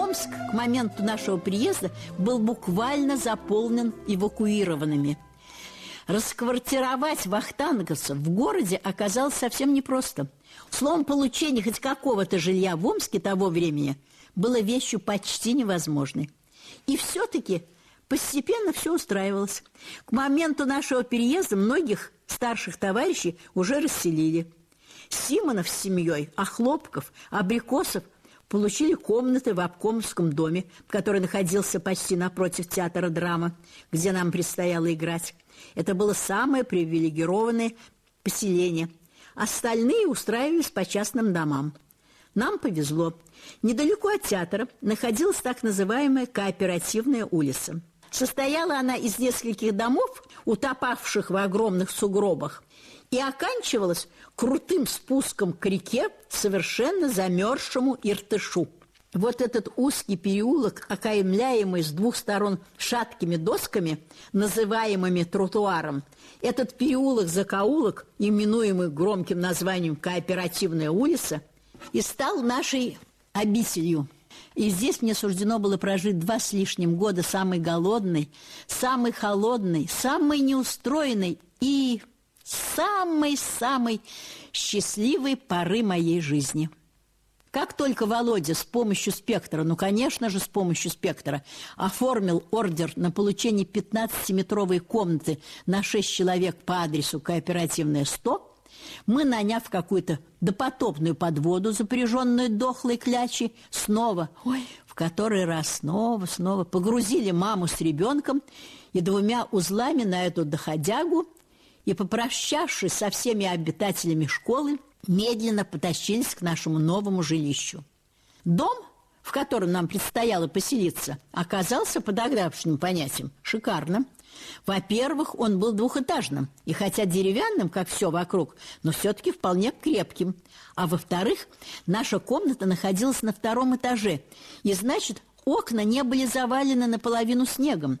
Омск к моменту нашего приезда был буквально заполнен эвакуированными. Расквартировать вахтанговцев в городе оказалось совсем непросто. Словом, получение хоть какого-то жилья в Омске того времени было вещью почти невозможной. И все-таки постепенно все устраивалось. К моменту нашего переезда многих старших товарищей уже расселили. Симонов с семьей, а Хлопков, Абрикосов получили комнаты в обкомовском доме, который находился почти напротив театра драма, где нам предстояло играть. Это было самое привилегированное поселение. Остальные устраивались по частным домам. Нам повезло. Недалеко от театра находилась так называемая кооперативная улица. Состояла она из нескольких домов, утопавших в огромных сугробах, и оканчивалась крутым спуском к реке, совершенно замерзшему Иртышу. Вот этот узкий переулок, окаймляемый с двух сторон шаткими досками, называемыми тротуаром, этот переулок-закоулок, именуемый громким названием «Кооперативная улица», и стал нашей обителью. И здесь мне суждено было прожить два с лишним года самой голодной, самой холодной, самой неустроенной и самой-самой счастливой поры моей жизни. Как только Володя с помощью спектра, ну, конечно же, с помощью спектра, оформил ордер на получение 15-метровой комнаты на 6 человек по адресу кооперативная 100, мы, наняв какую-то допотопную подводу, запряженную дохлой клячей, снова, ой, в который раз снова, снова погрузили маму с ребенком и двумя узлами на эту доходягу и, попрощавшись со всеми обитателями школы, медленно потащились к нашему новому жилищу. Дом, в котором нам предстояло поселиться, оказался под ограбшим понятием шикарным. Во-первых, он был двухэтажным, и хотя деревянным, как все вокруг, но все-таки вполне крепким. А во-вторых, наша комната находилась на втором этаже, и значит, окна не были завалены наполовину снегом.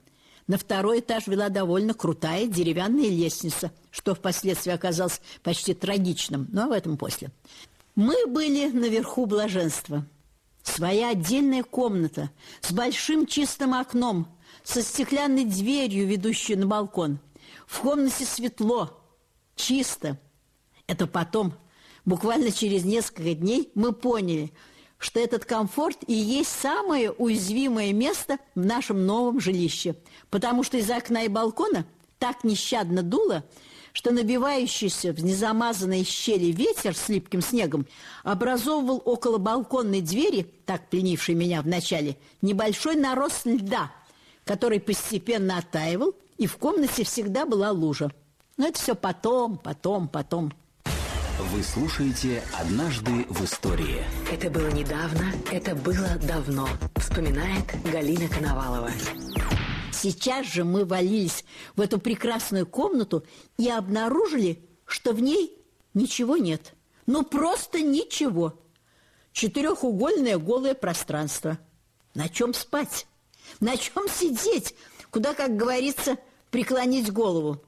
На второй этаж вела довольно крутая деревянная лестница, что впоследствии оказалось почти трагичным, но об этом после. Мы были наверху блаженства. Своя отдельная комната с большим чистым окном, со стеклянной дверью, ведущей на балкон. В комнате светло, чисто. Это потом, буквально через несколько дней, мы поняли – что этот комфорт и есть самое уязвимое место в нашем новом жилище, потому что из окна и балкона так нещадно дуло, что набивающийся в незамазанной щели ветер с липким снегом образовывал около балконной двери, так пленившей меня вначале, небольшой нарост льда, который постепенно оттаивал, и в комнате всегда была лужа. Но это все потом, потом, потом. Вы слушаете «Однажды в истории». Это было недавно, это было давно, вспоминает Галина Коновалова. Сейчас же мы валились в эту прекрасную комнату и обнаружили, что в ней ничего нет. Ну, просто ничего. Четырехугольное голое пространство. На чем спать? На чем сидеть? Куда, как говорится, преклонить голову?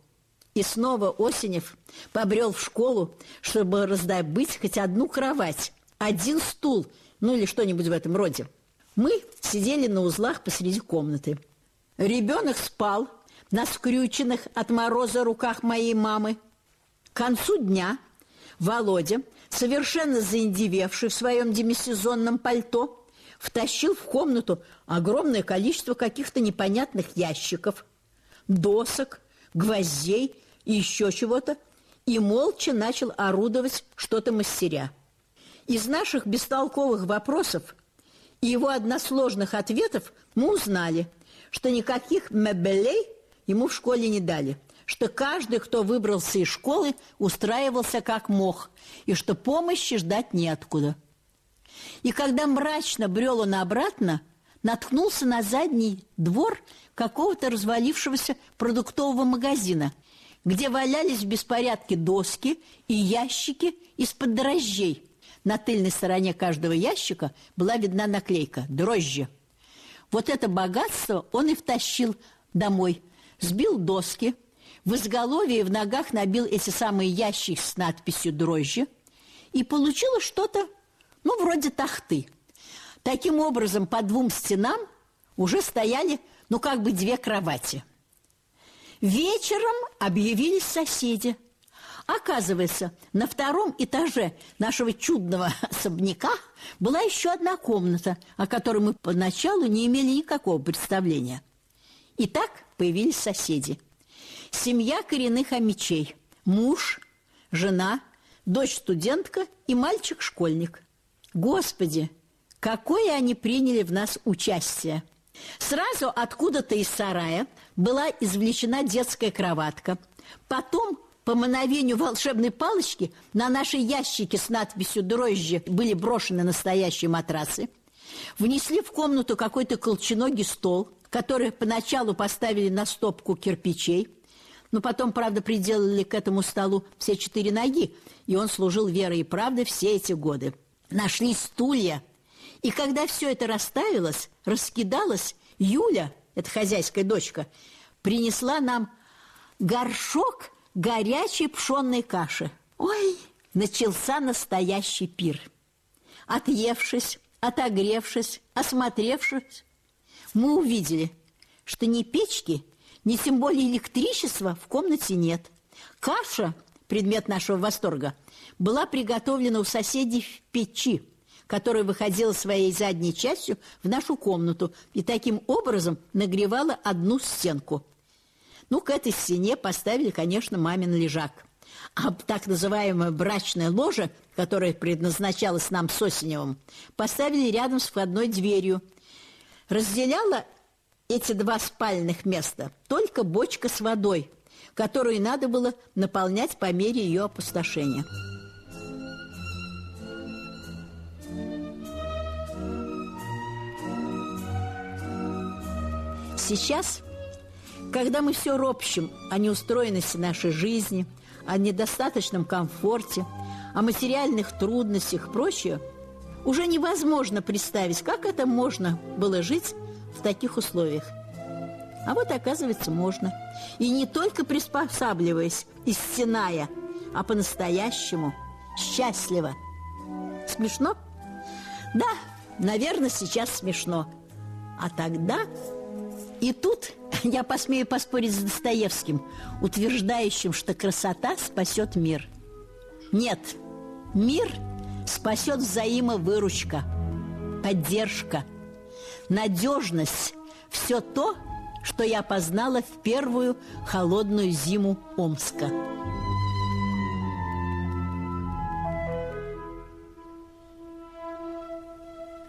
И снова Осенев побрел в школу, чтобы раздобыть хоть одну кровать, один стул, ну или что-нибудь в этом роде. Мы сидели на узлах посреди комнаты. Ребенок спал на скрюченных от мороза руках моей мамы. К концу дня Володя, совершенно заиндевевший в своем демисезонном пальто, втащил в комнату огромное количество каких-то непонятных ящиков, досок, гвоздей и еще чего-то, и молча начал орудовать что-то мастеря. Из наших бестолковых вопросов и его односложных ответов мы узнали, что никаких мебелей ему в школе не дали, что каждый, кто выбрался из школы, устраивался как мог, и что помощи ждать неоткуда. И когда мрачно брел он обратно, наткнулся на задний двор какого-то развалившегося продуктового магазина, где валялись в беспорядке доски и ящики из-под дрожжей. На тыльной стороне каждого ящика была видна наклейка «Дрожжи». Вот это богатство он и втащил домой. Сбил доски, в изголовье и в ногах набил эти самые ящики с надписью «Дрожжи» и получилось что-то, ну, вроде тахты – Таким образом, по двум стенам уже стояли, ну, как бы две кровати. Вечером объявились соседи. Оказывается, на втором этаже нашего чудного особняка была еще одна комната, о которой мы поначалу не имели никакого представления. И так появились соседи. Семья коренных омичей. Муж, жена, дочь-студентка и мальчик-школьник. Господи, какое они приняли в нас участие! Сразу откуда-то из сарая была извлечена детская кроватка. Потом, по мановению волшебной палочки, на наши ящики с надписью «Дрожжи» были брошены настоящие матрасы. Внесли в комнату какой-то колченогий стол, который поначалу поставили на стопку кирпичей, но потом, правда, приделали к этому столу все четыре ноги, и он служил верой и правдой все эти годы. Нашли стулья, и когда все это расставилось, раскидалось, Юля, эта хозяйская дочка, принесла нам горшок горячей пшенной каши. Ой, начался настоящий пир. Отъевшись, отогревшись, осмотревшись, мы увидели, что ни печки, ни тем более электричества в комнате нет. Каша, предмет нашего восторга, была приготовлена у соседей в печи, которая выходила своей задней частью в нашу комнату и таким образом нагревала одну стенку. Ну, к этой стене поставили, конечно, мамин лежак. А так называемое брачное ложе, которое предназначалось нам с Осеневым, поставили рядом с входной дверью. Разделяла эти два спальных места только бочка с водой, которую надо было наполнять по мере ее опустошения. Сейчас, когда мы все ропщим о неустроенности нашей жизни, о недостаточном комфорте, о материальных трудностях и прочее, уже невозможно представить, как это можно было жить в таких условиях. А вот, оказывается, можно. И не только приспосабливаясь и а по-настоящему счастливо. Смешно? Да, наверное, сейчас смешно. А тогда и тут я посмею поспорить с Достоевским, утверждающим, что красота спасет мир. Нет, мир спасет взаимовыручка, поддержка, надежность, все то, что я познала в первую холодную зиму Омска.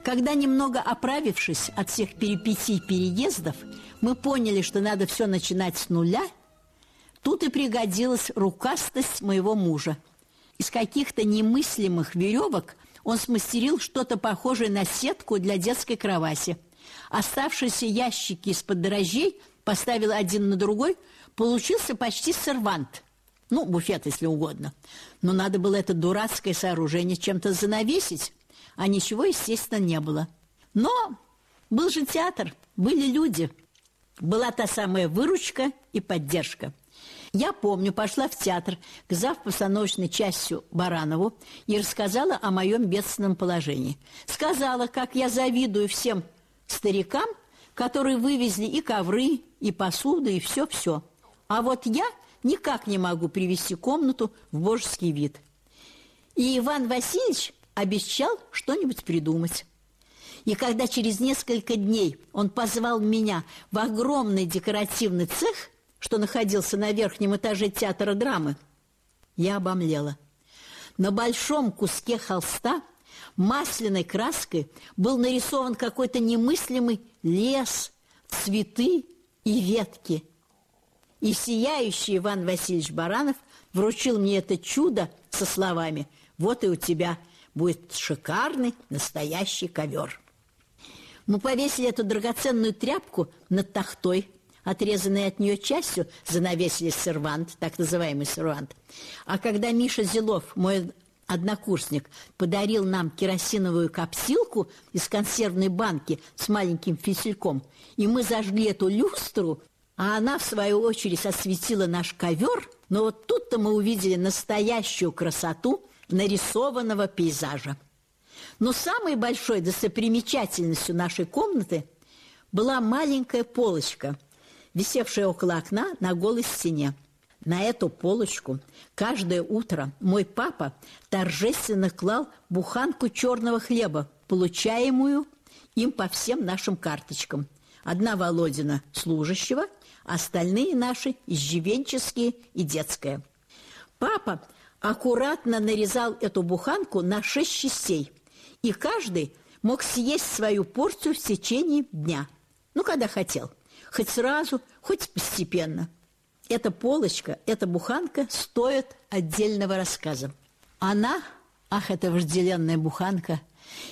Когда немного оправившись от всех перипетий переездов, мы поняли, что надо все начинать с нуля, тут и пригодилась рукастость моего мужа. Из каких-то немыслимых веревок он смастерил что-то похожее на сетку для детской кровати. Оставшиеся ящики из-под дрожжей поставил один на другой, получился почти сервант. Ну, буфет, если угодно. Но надо было это дурацкое сооружение чем-то занавесить, а ничего, естественно, не было. Но был же театр, были люди. Была та самая выручка и поддержка. Я помню, пошла в театр к завпостановочной частью Баранову и рассказала о моем бедственном положении. Сказала, как я завидую всем старикам, которые вывезли и ковры, и посуду, и все-все. А вот я никак не могу привести комнату в божеский вид. И Иван Васильевич обещал что-нибудь придумать. И когда через несколько дней он позвал меня в огромный декоративный цех, что находился на верхнем этаже театра драмы, я обомлела. На большом куске холста масляной краской был нарисован какой-то немыслимый лес, цветы и ветки. И сияющий Иван Васильевич Баранов вручил мне это чудо со словами «Вот и у тебя – будет шикарный настоящий ковер. Мы повесили эту драгоценную тряпку над тахтой, отрезанной от нее частью, занавесили сервант, так называемый сервант. А когда Миша Зелов, мой однокурсник, подарил нам керосиновую капсилку из консервной банки с маленьким фитильком, и мы зажгли эту люстру, а она, в свою очередь, осветила наш ковер, но вот тут-то мы увидели настоящую красоту – нарисованного пейзажа. Но самой большой достопримечательностью нашей комнаты была маленькая полочка, висевшая около окна на голой стене. На эту полочку каждое утро мой папа торжественно клал буханку черного хлеба, получаемую им по всем нашим карточкам. Одна Володина служащего, остальные наши иждивенческие и детская. Папа аккуратно нарезал эту буханку на шесть частей, и каждый мог съесть свою порцию в течение дня. Ну, когда хотел. Хоть сразу, хоть постепенно – эта полочка, эта буханка стоит отдельного рассказа. Она, ах, эта вожделенная буханка,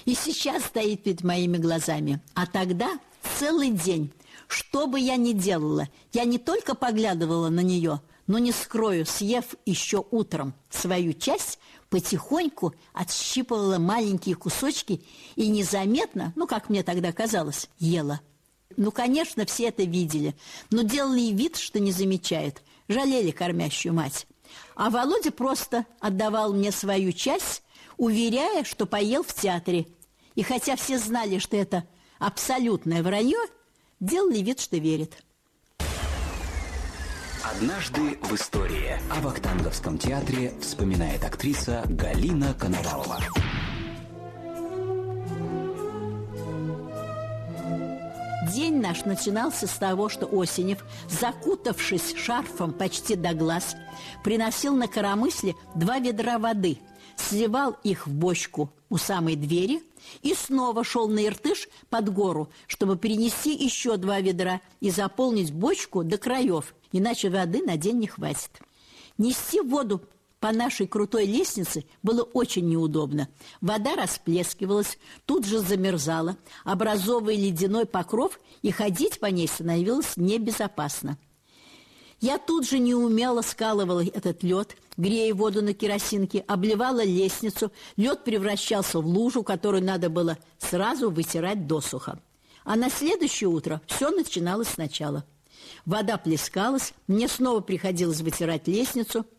и сейчас стоит перед моими глазами. А тогда целый день, что бы я ни делала, я не только поглядывала на нее, но не скрою, съев еще утром свою часть, потихоньку отщипывала маленькие кусочки и незаметно, ну, как мне тогда казалось, ела – ну, конечно, все это видели, но делали вид, что не замечают, жалели кормящую мать. А Володя просто отдавал мне свою часть, уверяя, что поел в театре. И хотя все знали, что это абсолютное вранье, делали вид, что верят. Однажды в истории о Вахтанговском театре вспоминает актриса Галина Коновалова. День наш начинался с того, что Осенев, закутавшись шарфом почти до глаз, приносил на коромысле два ведра воды, сливал их в бочку у самой двери и снова шел на Иртыш под гору, чтобы принести еще два ведра и заполнить бочку до краев, иначе воды на день не хватит. Нести воду по нашей крутой лестнице было очень неудобно. Вода расплескивалась, тут же замерзала, образовывая ледяной покров, и ходить по ней становилось небезопасно. Я тут же неумело скалывала этот лед, грея воду на керосинке, обливала лестницу, лед превращался в лужу, которую надо было сразу вытирать досуха. А на следующее утро все начиналось сначала. Вода плескалась, мне снова приходилось вытирать лестницу –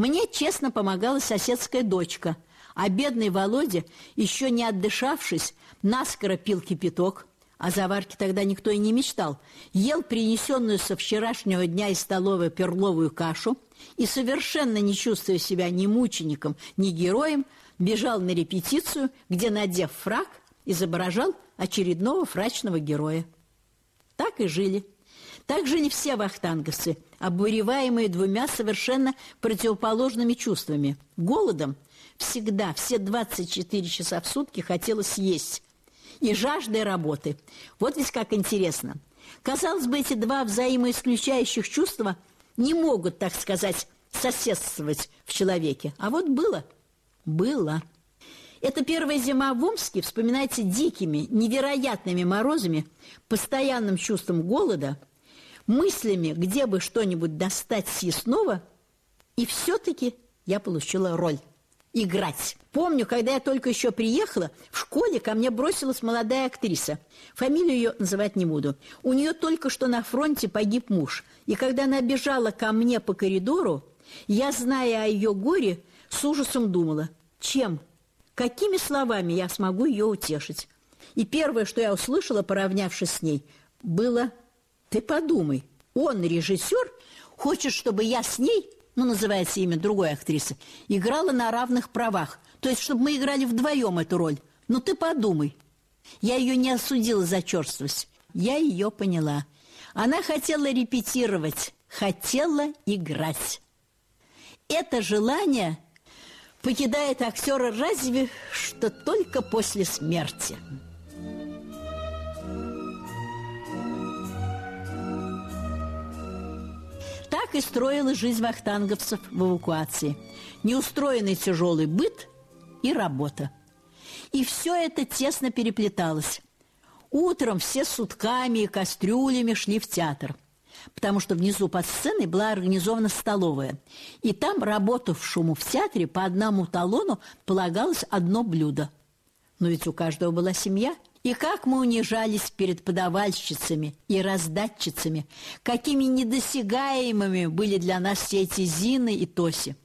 мне честно помогала соседская дочка, а бедный Володя, еще не отдышавшись, наскоро пил кипяток, о заварке тогда никто и не мечтал, ел принесенную со вчерашнего дня из столовой перловую кашу и, совершенно не чувствуя себя ни мучеником, ни героем, бежал на репетицию, где, надев фраг, изображал очередного фрачного героя. Так и жили. Так жили все вахтанговцы, обуреваемые двумя совершенно противоположными чувствами. Голодом всегда, все 24 часа в сутки хотелось есть. И жаждой работы. Вот ведь как интересно. Казалось бы, эти два взаимоисключающих чувства не могут, так сказать, соседствовать в человеке. А вот было. Было. Эта первая зима в Омске вспоминается дикими, невероятными морозами, постоянным чувством голода – мыслями, где бы что-нибудь достать съестного, и все-таки я получила роль – играть. Помню, когда я только еще приехала, в школе ко мне бросилась молодая актриса. Фамилию ее называть не буду. У нее только что на фронте погиб муж. И когда она бежала ко мне по коридору, я, зная о ее горе, с ужасом думала, чем, какими словами я смогу ее утешить. И первое, что я услышала, поравнявшись с ней, было ты подумай, он, режиссер, хочет, чтобы я с ней, ну, называется имя другой актрисы, играла на равных правах. То есть, чтобы мы играли вдвоем эту роль. Ну, ты подумай. Я ее не осудила за черствость. Я ее поняла. Она хотела репетировать, хотела играть. Это желание покидает актера разве что только после смерти. Так и строила жизнь вахтанговцев в эвакуации. Неустроенный тяжелый быт и работа. И все это тесно переплеталось. Утром все сутками и кастрюлями шли в театр, потому что внизу под сценой была организована столовая. И там работавшему в театре по одному талону полагалось одно блюдо. Но ведь у каждого была семья – и как мы унижались перед подавальщицами и раздатчицами, какими недосягаемыми были для нас все эти Зины и Тоси.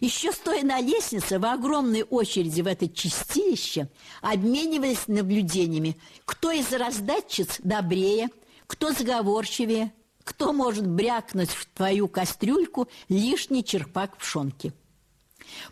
Еще стоя на лестнице, в огромной очереди в это чистилище обменивались наблюдениями, кто из раздатчиц добрее, кто сговорчивее, кто может брякнуть в твою кастрюльку лишний черпак пшенки.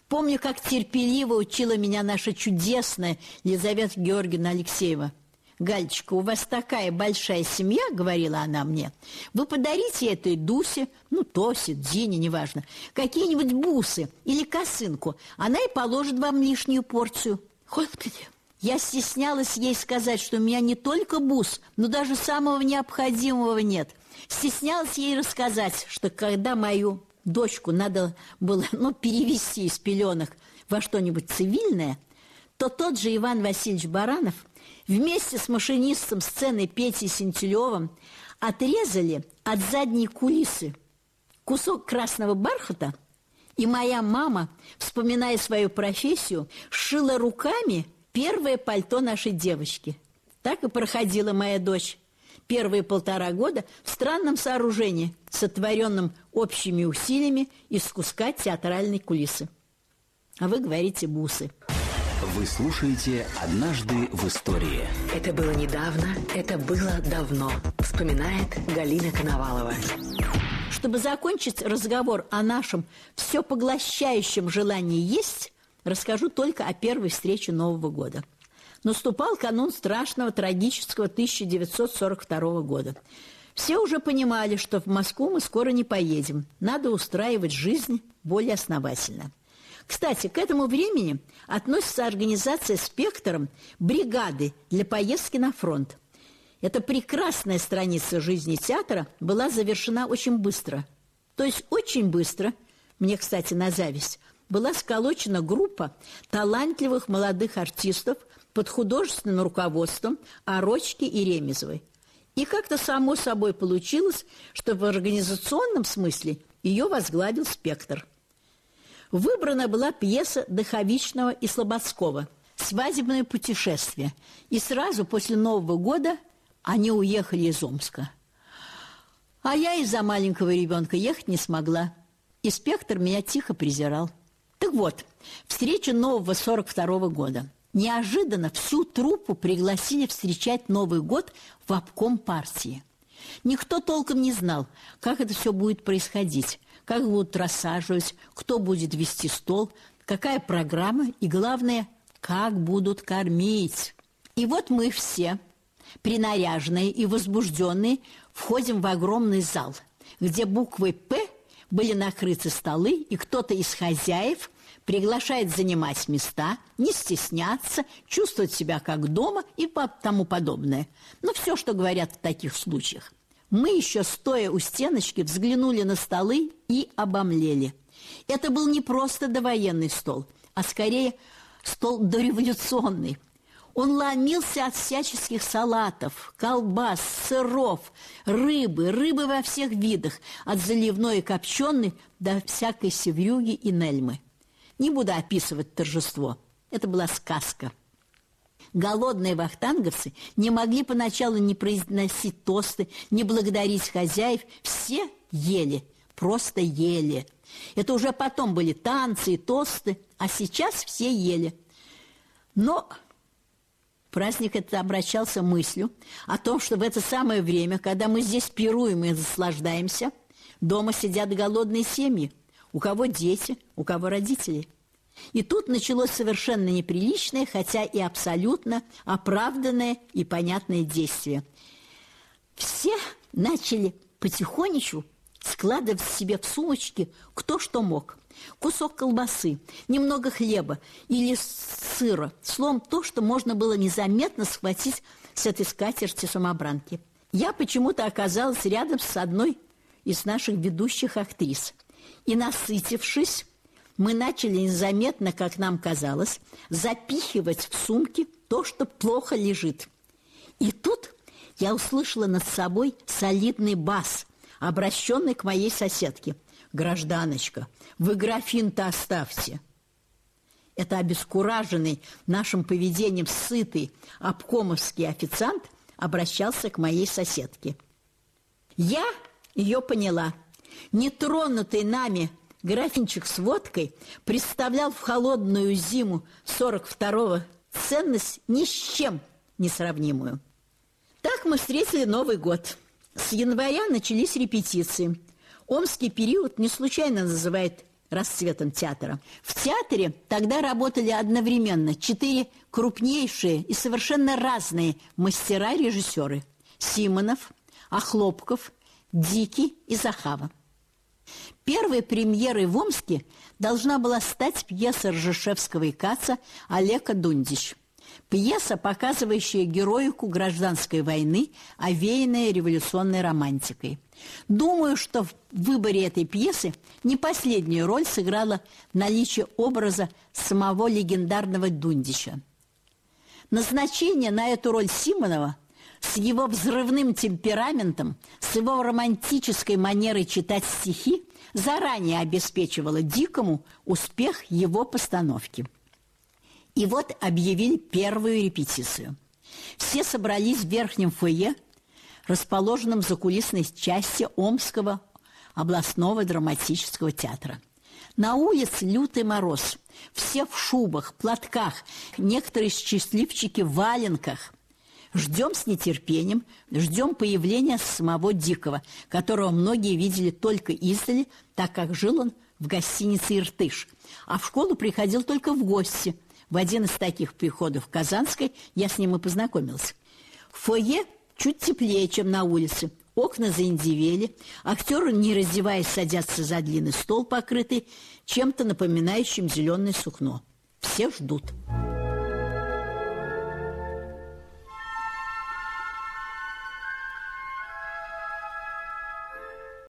Помню, как терпеливо учила меня наша чудесная Елизавета Георгиевна Алексеева. «Галечка, у вас такая большая семья, — говорила она мне, — вы подарите этой Дусе, ну, Тосе, Дине, неважно, какие-нибудь бусы или косынку, она и положит вам лишнюю порцию». Господи, я стеснялась ей сказать, что у меня не только бус, но даже самого необходимого нет. Стеснялась ей рассказать, что когда мою дочку надо было ну, перевести из пеленок во что-нибудь цивильное, то тот же Иван Васильевич Баранов вместе с машинистом сцены Петей Сентелевым отрезали от задней кулисы кусок красного бархата, и моя мама, вспоминая свою профессию, шила руками первое пальто нашей девочки. Так и проходила моя дочь первые полтора года в странном сооружении, сотворенном общими усилиями из куска театральной кулисы. А вы говорите «бусы». Вы слушаете «Однажды в истории». Это было недавно, это было давно. Вспоминает Галина Коновалова. Чтобы закончить разговор о нашем все поглощающем желании есть, расскажу только о первой встрече Нового года – Наступал канун страшного трагического 1942 года. Все уже понимали, что в Москву мы скоро не поедем. Надо устраивать жизнь более основательно. Кстати, к этому времени относится организация «Спектром» бригады для поездки на фронт. Эта прекрасная страница жизни театра была завершена очень быстро. То есть очень быстро, мне, кстати, на зависть, была сколочена группа талантливых молодых артистов – под художественным руководством Орочки и Ремезовой. И как-то само собой получилось, что в организационном смысле ее возглавил «Спектр». Выбрана была пьеса Доховичного и Слободского «Свадебное путешествие». И сразу после Нового года они уехали из Омска. А я из-за маленького ребенка ехать не смогла. И «Спектр» меня тихо презирал. Так вот, встреча нового 42 -го года – Неожиданно всю труппу пригласили встречать Новый год в обком партии. Никто толком не знал, как это все будет происходить, как будут рассаживать, кто будет вести стол, какая программа и, главное, как будут кормить. И вот мы все, принаряженные и возбужденные, входим в огромный зал, где буквой «П» были накрыты столы, и кто-то из хозяев – приглашает занимать места, не стесняться, чувствовать себя как дома и тому подобное. Ну, все, что говорят в таких случаях. Мы еще, стоя у стеночки, взглянули на столы и обомлели. Это был не просто довоенный стол, а скорее стол дореволюционный. Он ломился от всяческих салатов, колбас, сыров, рыбы, рыбы во всех видах, от заливной и копченой до всякой севрюги и нельмы. Не буду описывать торжество. Это была сказка. Голодные вахтанговцы не могли поначалу не произносить тосты, не благодарить хозяев. Все ели, просто ели. Это уже потом были танцы и тосты, а сейчас все ели. Но праздник этот обращался мыслью о том, что в это самое время, когда мы здесь пируем и наслаждаемся, дома сидят голодные семьи – у кого дети, у кого родители. И тут началось совершенно неприличное, хотя и абсолютно оправданное и понятное действие. Все начали потихонечку складывать себе в сумочки кто что мог. Кусок колбасы, немного хлеба или сыра. Словом, то, что можно было незаметно схватить с этой скатерти самобранки. Я почему-то оказалась рядом с одной из наших ведущих актрис – и, насытившись, мы начали незаметно, как нам казалось, запихивать в сумки то, что плохо лежит. И тут я услышала над собой солидный бас, обращенный к моей соседке. «Гражданочка, вы графин-то оставьте!» Это обескураженный нашим поведением сытый обкомовский официант обращался к моей соседке. Я ее поняла – Нетронутый нами графинчик с водкой представлял в холодную зиму 42-го ценность ни с чем несравнимую. Так мы встретили Новый год. С января начались репетиции. Омский период не случайно называют расцветом театра. В театре тогда работали одновременно четыре крупнейшие и совершенно разные мастера-режиссеры. Симонов, Охлопков, Дикий и Захава. Первой премьерой в Омске должна была стать пьеса Ржешевского и Каца «Олега Дундич». Пьеса, показывающая героику гражданской войны, овеянная революционной романтикой. Думаю, что в выборе этой пьесы не последнюю роль сыграло наличие образа самого легендарного Дундича. Назначение на эту роль Симонова с его взрывным темпераментом, с его романтической манерой читать стихи заранее обеспечивало Дикому успех его постановки. И вот объявили первую репетицию. Все собрались в верхнем фойе, расположенном в закулисной части Омского областного драматического театра. На улице лютый мороз. Все в шубах, платках, некоторые счастливчики в валенках. Ждем с нетерпением, ждем появления самого Дикого, которого многие видели только издали, так как жил он в гостинице «Иртыш», а в школу приходил только в гости – в один из таких приходов в Казанской я с ним и познакомился. В фойе чуть теплее, чем на улице. Окна заиндивели, актеры, не раздеваясь, садятся за длинный стол, покрытый чем-то напоминающим зеленое сукно. Все ждут.